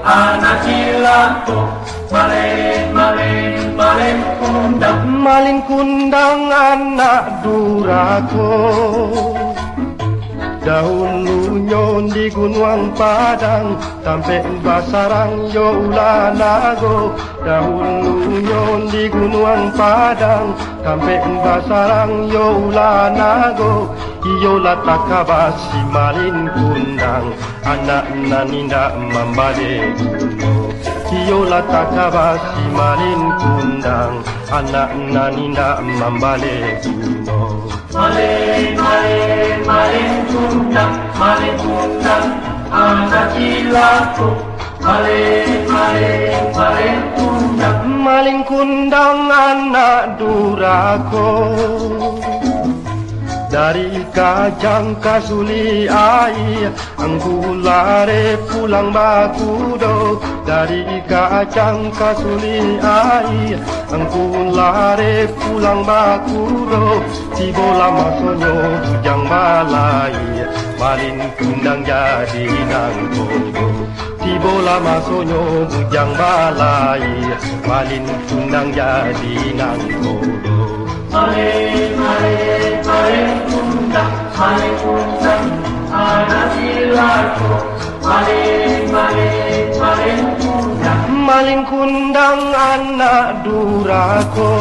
Anakilako, Malin, malin, malin kundang Malin kundang anak durako Dahulunya di gunung padang Sampai basarang yo ulanago. Dahulunya di gunung padang Sampai basarang yo ulanago. Iyo latakabasi malin kundang Anak naninda mambale. Gunung Iyo latakabasi malin kundang Anak naninda mambale. Gunung Malin, malin, malin kundang Malin kundang anak cilako Malin, malin, malin kundang Maling kundang anak durako dari kajang kasuli ai anggulare pulang bakudo. Dari kajang kasuli ai anggulare pulang bakudo. Tibola masonyo bujang balai malin kundang jadi nangkodo tibola masonyo bujang balai malin kundang jadi nangkodo Malin, malin, malin cilako Malin, malin, malin kundang Maling kundang anak durako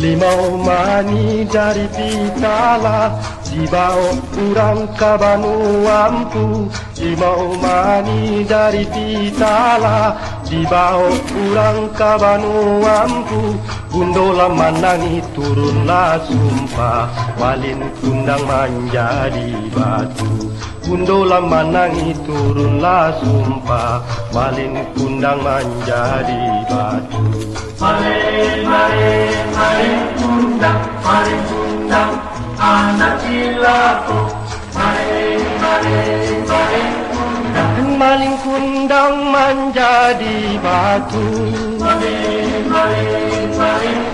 Limau mani dari pitala Dibawa urang kabanu ampu Limau mani dari pitala Dibawa urang kabanu ampu Gundola manangi turunlah sumpah Walin kundang menjadi batu Gundola manangi turunlah sumpah Walin kundang menjadi batu Malin, malin, malin Maling kundang menjadi batu. Malin, malin, malin